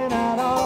looking at all.